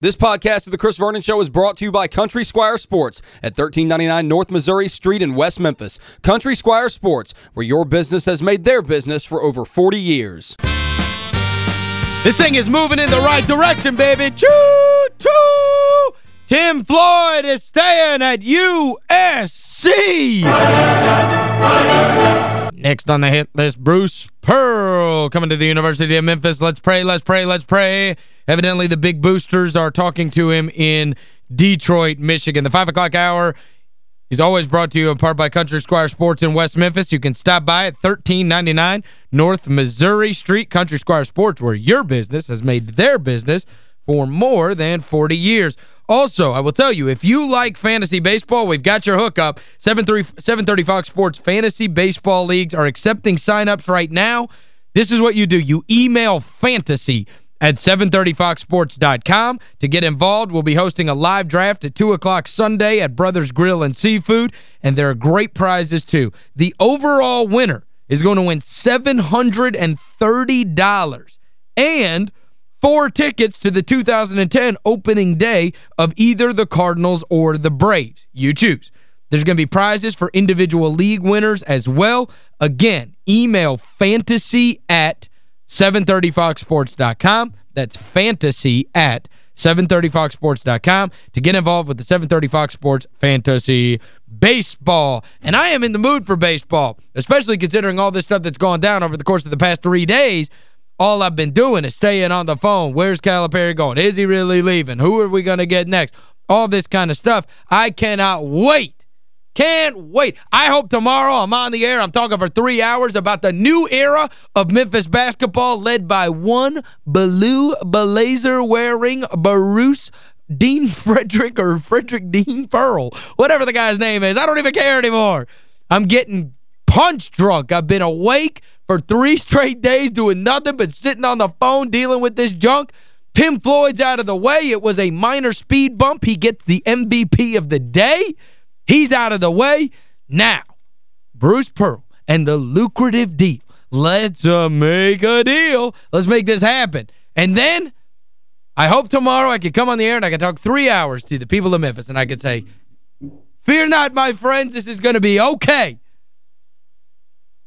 This podcast of The Chris Vernon Show is brought to you by Country Squire Sports at 1399 North Missouri Street in West Memphis. Country Squire Sports, where your business has made their business for over 40 years. This thing is moving in the right direction, baby. Choo, choo! Tim Floyd is staying at USC. Next on the hit list, Bruce Pearl coming to the University of Memphis. Let's pray, let's pray, let's pray. Evidently, the big boosters are talking to him in Detroit, Michigan. The 5 o'clock hour is always brought to you in part by Country Squire Sports in West Memphis. You can stop by at 1399 North Missouri Street. Country Squire Sports, where your business has made their business for more than 40 years. Also, I will tell you, if you like fantasy baseball, we've got your hookup. 730 Fox Sports Fantasy Baseball Leagues are accepting signups right now. This is what you do. You email fantasy at 730foxsports.com. To get involved, we'll be hosting a live draft at 2 o'clock Sunday at Brothers Grill and Seafood, and there are great prizes too. The overall winner is going to win $730 and four tickets to the 2010 opening day of either the Cardinals or the Braves. You choose. There's going to be prizes for individual league winners as well. Again, email fantasy at 730foxsports.com. That's fantasy at 730foxsports.com to get involved with the 730 Fox Sports Fantasy Baseball. And I am in the mood for baseball, especially considering all this stuff that's gone down over the course of the past three days all I've been doing is staying on the phone. Where's Calipari going? Is he really leaving? Who are we going to get next? All this kind of stuff. I cannot wait. Can't wait. I hope tomorrow I'm on the air. I'm talking for three hours about the new era of Memphis basketball led by one blue blazer wearing Bruce Dean Frederick or Frederick Dean Pearl. Whatever the guy's name is. I don't even care anymore. I'm getting punch drunk. I've been awake for three straight days doing nothing but sitting on the phone dealing with this junk. Tim Floyd's out of the way. It was a minor speed bump. He gets the MVP of the day. He's out of the way. Now, Bruce Pearl and the lucrative deal. Let's uh, make a deal. Let's make this happen. And then I hope tomorrow I can come on the air and I can talk three hours to the people of Memphis and I can say, fear not, my friends, this is going to be okay.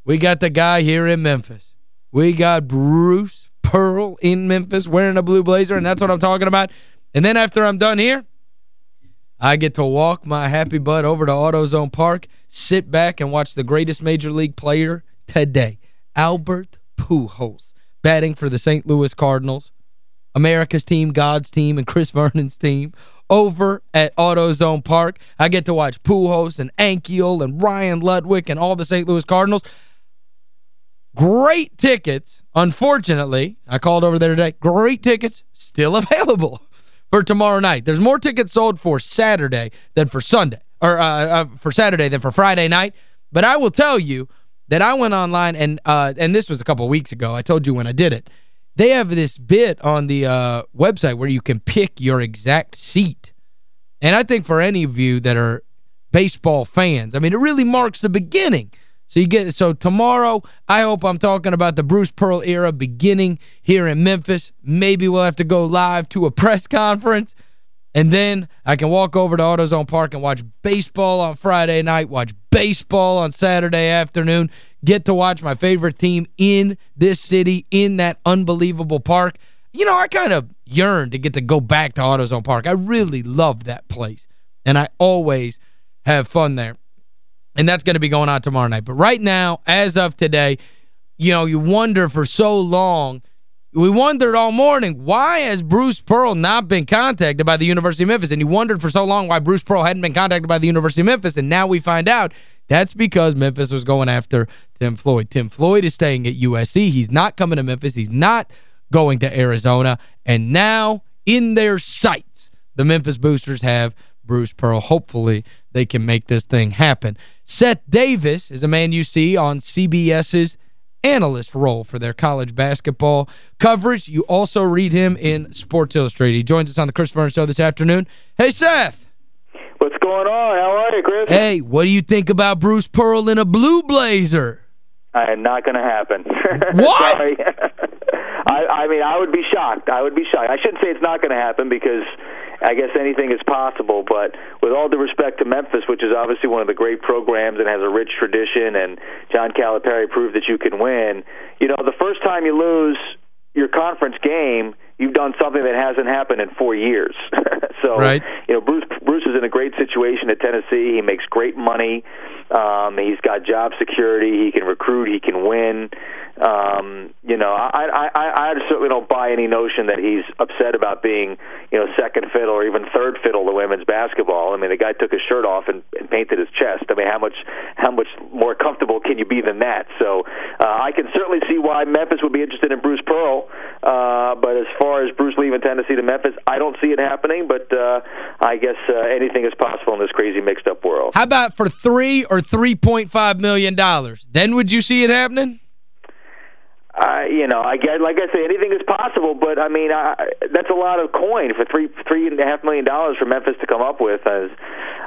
We got the guy here in Memphis. We got Bruce Pearl in Memphis wearing a blue blazer, and that's what I'm talking about. And then after I'm done here, I get to walk my happy butt over to AutoZone Park, sit back and watch the greatest Major League player today, Albert Pujols, batting for the St. Louis Cardinals, America's team, God's team, and Chris Vernon's team over at AutoZone Park. I get to watch Pujols and Ankiel and Ryan Ludwick and all the St. Louis Cardinals. Great tickets. Unfortunately, I called over there today. Great tickets still available for tomorrow night. There's more tickets sold for Saturday than for Sunday. Or uh, uh, for Saturday than for Friday night. But I will tell you that I went online, and uh, and this was a couple weeks ago. I told you when I did it. They have this bit on the uh, website where you can pick your exact seat. And I think for any of you that are baseball fans, I mean, it really marks the beginning so you get so tomorrow, I hope I'm talking about the Bruce Pearl era beginning here in Memphis. Maybe we'll have to go live to a press conference. And then I can walk over to AutoZone Park and watch baseball on Friday night, watch baseball on Saturday afternoon, get to watch my favorite team in this city, in that unbelievable park. You know, I kind of yearn to get to go back to AutoZone Park. I really love that place. And I always have fun there. And that's going to be going on tomorrow night. But right now, as of today, you know, you wonder for so long, we wondered all morning, why has Bruce Pearl not been contacted by the University of Memphis? And you wondered for so long why Bruce Pearl hadn't been contacted by the University of Memphis. And now we find out that's because Memphis was going after Tim Floyd. Tim Floyd is staying at USC. He's not coming to Memphis. He's not going to Arizona. And now, in their sights, the Memphis Boosters have Bruce Pearl. Hopefully, they can make this thing happen. Seth Davis is a man you see on CBS's analyst role for their college basketball coverage. You also read him in Sports Illustrated. He joins us on the Chris Vernon Show this afternoon. Hey, Seth. What's going on? How are you, Chris? Hey, what do you think about Bruce Pearl in a blue blazer? I am not going to happen. What? I, I mean, I would be shocked. I would be shocked. I shouldn't say it's not going to happen because I guess anything is possible. But with all due respect to Memphis, which is obviously one of the great programs and has a rich tradition, and John Calipari proved that you can win. You know, the first time you lose your conference game, you've done something that hasn't happened in four years. so, right. you know, Bruce Bruce is in a great situation at Tennessee. He makes great money. Um, he's got job security. He can recruit. He can win. Um, you know, I, I, I certainly don't buy any notion that he's upset about being, you know, second fiddle or even third fiddle to women's basketball. I mean, the guy took his shirt off and, and painted his chest. I mean, how much how much more comfortable can you be than that? So, uh, I can certainly see why Memphis would be interested in Bruce Pearl. Uh, but as far as Bruce leaving Tennessee to Memphis, I don't see it happening. But uh, I guess uh, anything is possible in this crazy mixed up world. How about for three or $3.5 million? Then would you see it happening? Uh, you know, I get like I say, anything is possible, but I mean, I, that's a lot of coin for three three and a half million dollars for Memphis to come up with. As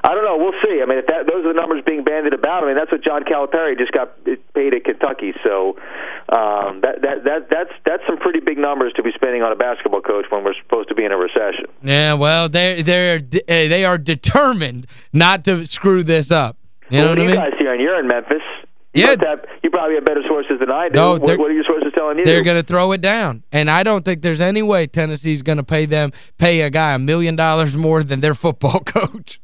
I don't know, we'll see. I mean, if that those are the numbers being bandied about, I mean, that's what John Calipari just got paid at Kentucky. So um, that that that that's that's some pretty big numbers to be spending on a basketball coach when we're supposed to be in a recession. Yeah, well, they they're they are determined not to screw this up. You well, know what, what I mean? You guys here, and you're in Memphis. You yeah. Have, you probably have better sources than I do. No, what, what, are your sources telling you? They're going to throw it down. And I don't think there's any way Tennessee's going to pay them pay a guy a million dollars more than their football coach.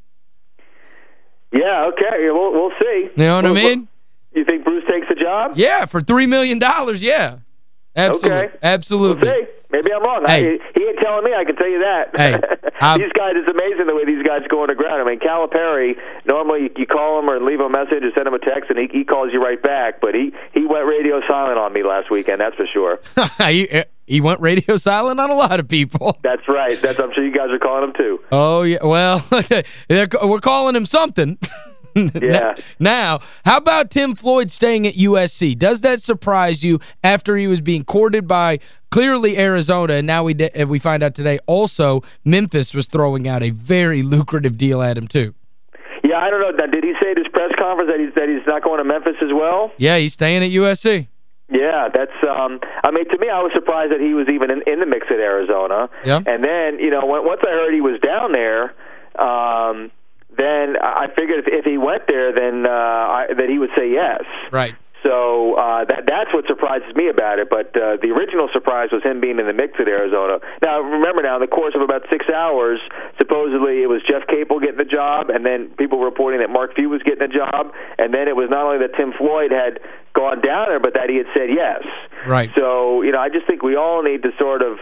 Yeah, okay. We'll, we'll see. You know what well, I mean? You think Bruce takes the job? Yeah, for $3 million, dollars, yeah. Absolutely. Okay. Absolutely. We'll. Maybe I'm wrong. Hey. I, he ain't telling me. I can tell you that. Hey, um, these guys, it's amazing the way these guys go on the ground. I mean, Calipari, normally you, you call him or leave him a message or send him a text, and he, he calls you right back. But he, he went radio silent on me last weekend, that's for sure. he, he went radio silent on a lot of people. That's right. That's I'm sure you guys are calling him, too. Oh, yeah. Well, we're calling him something. yeah. Now, how about Tim Floyd staying at USC? Does that surprise you after he was being courted by clearly Arizona, and now we we find out today also Memphis was throwing out a very lucrative deal at him, too? Yeah, I don't know. Did he say at his press conference that he's, that he's not going to Memphis as well? Yeah, he's staying at USC. Yeah, that's um I mean to me I was surprised that he was even in, in the mix at Arizona. Yeah. And then, you know, when, once I heard he was down there, um then I figured if, if he went there, then uh, I, that he would say yes. Right. So uh, that that's what surprises me about it. But uh, the original surprise was him being in the mix at Arizona. Now remember, now in the course of about six hours, supposedly it was Jeff Capel getting the job, and then people reporting that Mark Few was getting the job, and then it was not only that Tim Floyd had gone down there, but that he had said yes. Right. So you know, I just think we all need to sort of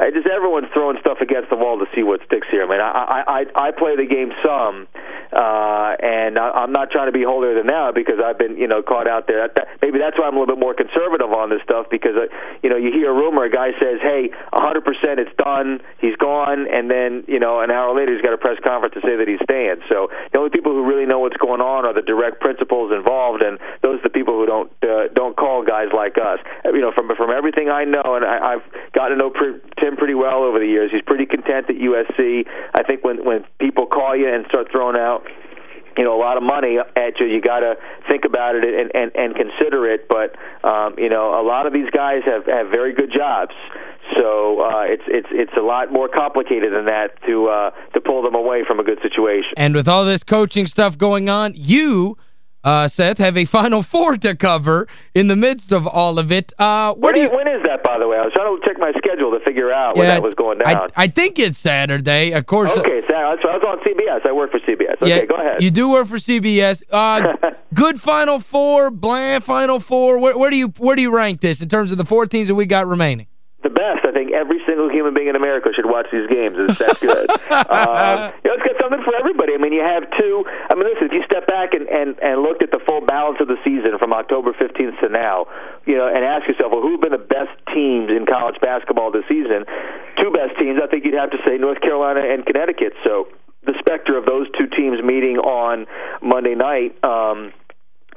I just everyone's throwing stuff against the wall to see what sticks here. I mean, I I I play the game some, uh, and I, I'm not trying to be holier than thou because I've been you know caught out there. That, maybe that's why I'm a little bit more conservative on this stuff because uh, you know you hear a rumor, a guy says, "Hey, 100 percent it's done, he's gone," and then you know an hour later he's got a press conference to say that he's staying. So the only people who really know what's going on are the direct principals involved, and those are the people who don't uh, don't call guys like us. You know, from from everything I know, and I, I've gotten to know Tim pretty well over the years. He's pretty content at USC. I think when when people call you and start throwing out you know a lot of money at you you got to think about it and and and consider it but um you know a lot of these guys have have very good jobs so uh it's it's it's a lot more complicated than that to uh to pull them away from a good situation and with all this coaching stuff going on you uh, Seth, have a Final Four to cover in the midst of all of it. Uh, when, do you, when is that, by the way? I was trying to check my schedule to figure out yeah, when that was going down. I, I think it's Saturday. Of course. Okay, Saturday. I was on CBS. I work for CBS. Okay, yeah, go ahead. You do work for CBS. Uh, good Final Four, bland Final Four. Where, where, do you where do you rank this in terms of the four teams that we got remaining? The best. I think every single human being in America should watch these games. It's that good. um, you know, it's got something for everybody. I mean, you have two. I mean, listen, if you step back and, and, and looked at the full balance of the season from October 15th to now, you know, and ask yourself, well, who have been the best teams in college basketball this season? Two best teams, I think you'd have to say North Carolina and Connecticut. So the specter of those two teams meeting on Monday night, um,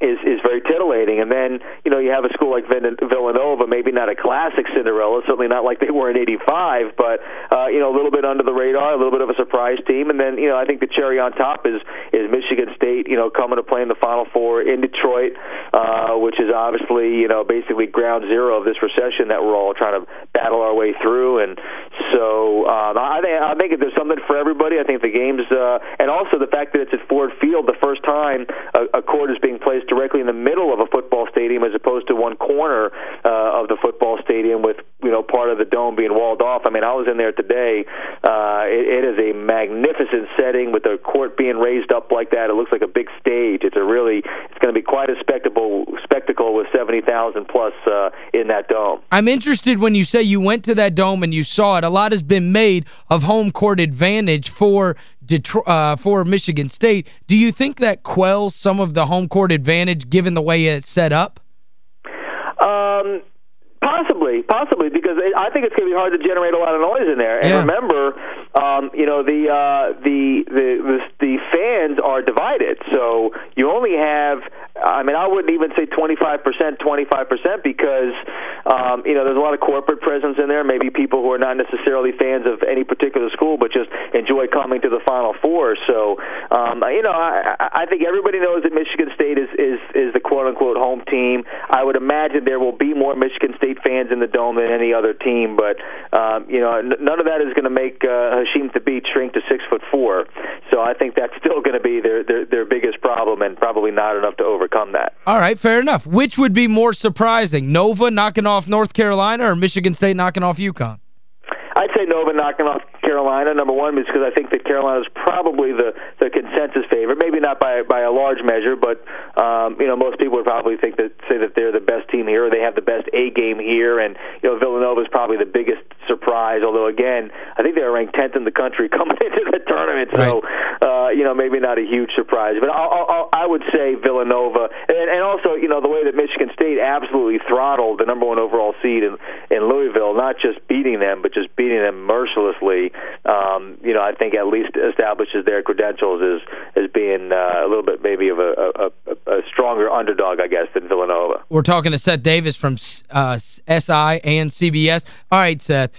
is is very titillating. And then you know you have a school like Villanova, maybe not a classic Cinderella, certainly not like they were in '85, but uh, you know a little bit under the radar, a little bit of a surprise team. And then you know I think the cherry on top is is Michigan State, you know, coming to play in the Final Four in Detroit, uh, which is obviously you know basically ground zero of this recession that we're all trying to battle our way through. And so um, I think I think there's something for everybody. I think the games uh, and also the fact that it's at Ford Field, the first time a, a court is being placed directly in the middle of a football stadium as opposed to one corner uh, of the football stadium with you know part of the dome being walled off. I mean, I was in there today. Uh, it, it is a magnificent setting with the court being raised up like that. It looks like a big stage. It's a really it's going to be quite a spectacle spectacle with 70,000 plus uh, in that dome. I'm interested when you say you went to that dome and you saw it. A lot has been made of home court advantage for Detroit, uh, for Michigan State. Do you think that quells some of the home court advantage given the way it's set up? Um, possibly, possibly, because I think it's going to be hard to generate a lot of noise in there. And yeah. remember, um, you know, the, uh, the the the the fans are divided, so you only have I mean, I wouldn't even say 25%, 25% because, um, you know, there's a lot of corporate presence in there. Maybe people who are not necessarily fans of any particular school, but just enjoy coming to the Final Four. So, um, you know, I, I think everybody knows that Michigan State is, is, is the quote unquote home team. I would imagine there will be more Michigan State fans in the dome than any other team, but, um, you know, n- none of that is going to make uh, Hasheem Thabeet shrink to six foot four. So I think that's still going to be their, their, their biggest problem and probably not enough to overcome that. All right, fair enough. Which would be more surprising, Nova knocking off North Carolina or Michigan State knocking off UConn? I'd say Nova knocking off Carolina. Number one is because I think that Carolina is probably the the consensus favorite. Maybe not by by a large measure, but um, you know most people would probably think that say that they're the best team here. Or they have the best A game here, and you know Villanova is probably the biggest surprise. Although again, I think they were ranked 10th in the country coming into the tournament, so uh, you know maybe not a huge surprise. But I'll, I'll, I would say Villanova, and, and also you know the way that Michigan State absolutely throttled the number one overall seed in in Louisville, not just beating them, but just beating them mercilessly. Um, you know, I think at least establishes their credentials as as being uh, a little bit maybe of a, a, a, stronger underdog, I guess, than Villanova. We're talking to Seth Davis from uh, SI and CBS. All right, Seth.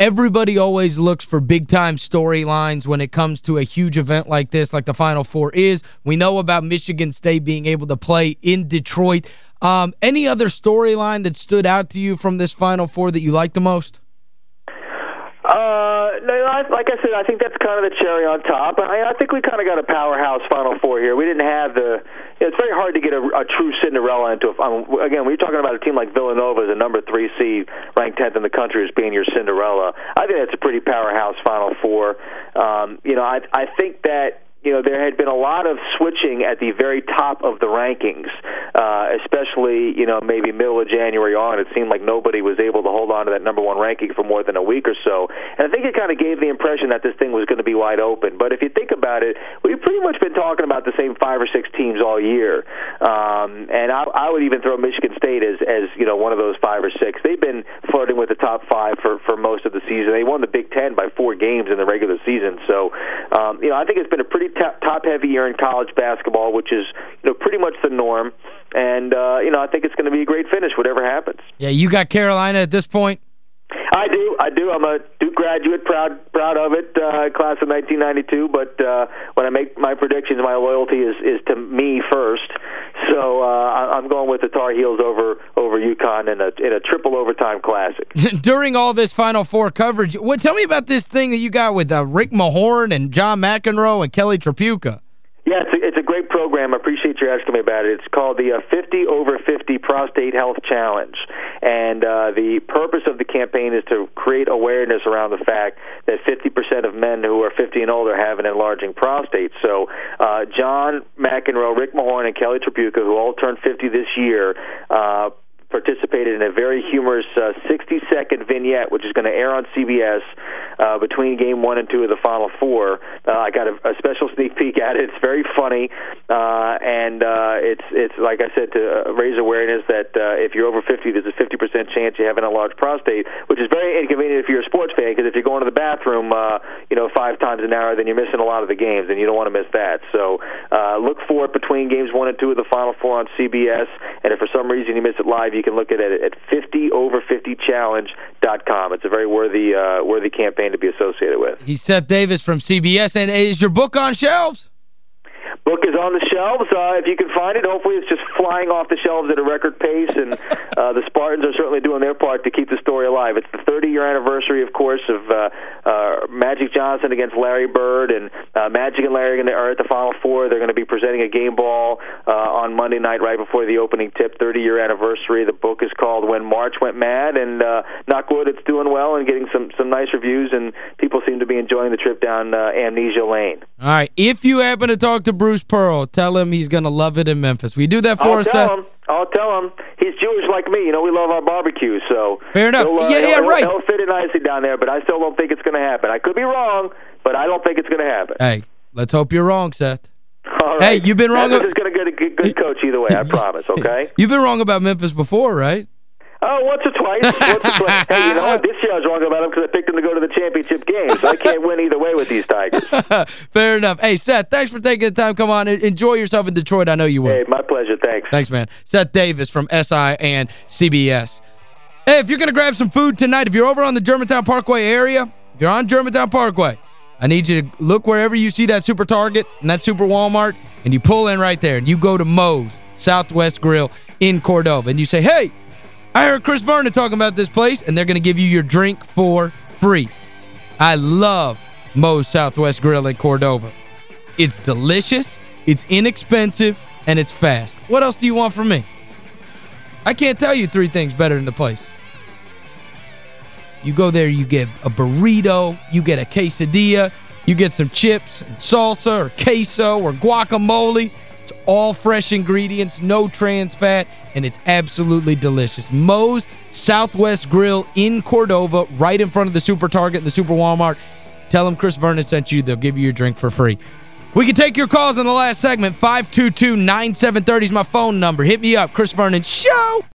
Everybody always looks for big-time storylines when it comes to a huge event like this, like the Final Four is. We know about Michigan State being able to play in Detroit. Um, any other storyline that stood out to you from this Final Four that you like the most? Uh, no, like I said, I think that's kind of the cherry on top. I, I think we kind of got a powerhouse Final Four here. We didn't have the. It's very hard to get a, a true Cinderella into. A, um, again, you're talking about a team like Villanova as a number three seed, ranked tenth in the country, as being your Cinderella, I think that's a pretty powerhouse Final Four. Um, you know, I I think that you know, there had been a lot of switching at the very top of the rankings, uh, especially, you know, maybe middle of January on. It seemed like nobody was able to hold on to that number one ranking for more than a week or so. And I think it kind of gave the impression that this thing was going to be wide open. But if you think about it, we've pretty much been talking about the same five or six teams all year. Um, and I, I would even throw Michigan State as, as, you know, one of those five or six. They've been flirting with the top five for, for most of the season. They won the Big Ten by four games in the regular season. So, um, you know, I think it's been a pretty top heavy year in college basketball, which is you know pretty much the norm. And uh, you know, I think it's going to be a great finish, whatever happens. Yeah, you got Carolina at this point. I do, I do. I'm a Duke graduate, proud, proud of it. Uh, class of 1992. But uh, when I make my predictions, my loyalty is is to me first. So uh, I'm going with the Tar Heels over over UConn in a in a triple overtime classic. During all this Final Four coverage, what tell me about this thing that you got with uh, Rick Mahorn and John McEnroe and Kelly Tripucka. Yeah, it's a, it's a great program. I appreciate you asking me about it. It's called the uh, 50 over 50 Prostate Health Challenge. And uh, the purpose of the campaign is to create awareness around the fact that 50% of men who are 50 and older have an enlarging prostate. So uh, John McEnroe, Rick Mahorn, and Kelly Tripucka, who all turned 50 this year, uh, participated in a very humorous uh, 60-second vignette, which is going to air on CBS uh, between Game 1 and 2 of the Final Four. Uh, I got a, a, special sneak peek at it. It's very funny, and it's, it's like I said, to raise awareness that if you're over 50, there's a 50% chance you have an enlarged prostate, which is very inconvenient if you're a sports fan, because if you're going to the bathroom, you know, five times an hour, then you're missing a lot of the games, and you don't want to miss that. So look for it between Games 1 and 2 of the Final Four on CBS, and if for some reason you miss it live, you can look at it at 50over50challenge.com. It's a very worthy uh, worthy campaign to be associated with. He's Seth Davis from CBS. And is your book on shelves? Is on the shelves. Uh, if you can find it, hopefully it's just flying off the shelves at a record pace, and uh, the Spartans are certainly doing their part to keep the story alive. It's the 30-year anniversary, of course, of uh, uh, Magic Johnson against Larry Bird, and uh, Magic and Larry are at the Final Four. They're going to be presenting a game ball uh, on Monday night right before the opening tip. 30-year anniversary. The book is called When March Went Mad, and uh, knock wood, it's doing well and getting some some nice reviews, and people seem to be enjoying the trip down uh, Amnesia Lane. All right. If you happen to talk to Bruce Pearl, tell him he's going to love it in Memphis. We do that for I'll us, tell Seth? him. I'll tell him. He's Jewish like me. You know, we love our barbecue, so... Fair enough. Uh, yeah, yeah, right. He'll fit it nicely down there, but I still don't think it's going to happen. I could be wrong, but I don't think it's going to happen. Hey, let's hope you're wrong, Seth. All right. Hey, you've been wrong... Memphis is going to get a good, good coach either way, I promise, okay? You've been wrong about Memphis before, right? Oh, once or twice. Once or twice. Hey, you know what? This year I was wrong about them because I picked them to go to the championship game, so I can't win either way with these Tigers. Fair enough. Hey, Seth, thanks for taking the time. Come on, enjoy yourself in Detroit. I know you will. Hey, my pleasure. Thanks. Thanks, man. Seth Davis from SI and CBS. Hey, if you're going to grab some food tonight, if you're over on the Germantown Parkway area, if you're on Germantown Parkway, I need you to look wherever you see that Super Target and that Super Walmart, and you pull in right there, and you go to Moe's Southwest Grill in Cordova, and you say, hey, I heard Chris Vernon talking about this place, and they're going to give you your drink for free. I love Moe's Southwest Grill in Cordova. It's delicious, it's inexpensive, and it's fast. What else do you want from me? I can't tell you three things better than the place. You go there, you get a burrito, you get a quesadilla, you get some chips and salsa or queso or guacamole. It's all fresh ingredients, no trans fat, and it's absolutely delicious. Moe's Southwest Grill in Cordova, right in front of the Super Target and the Super Walmart. Tell them Chris Vernon sent you. They'll give you your drink for free. We can take your calls in the last segment. 522-9730 is my phone number. Hit me up, Chris Vernon Show.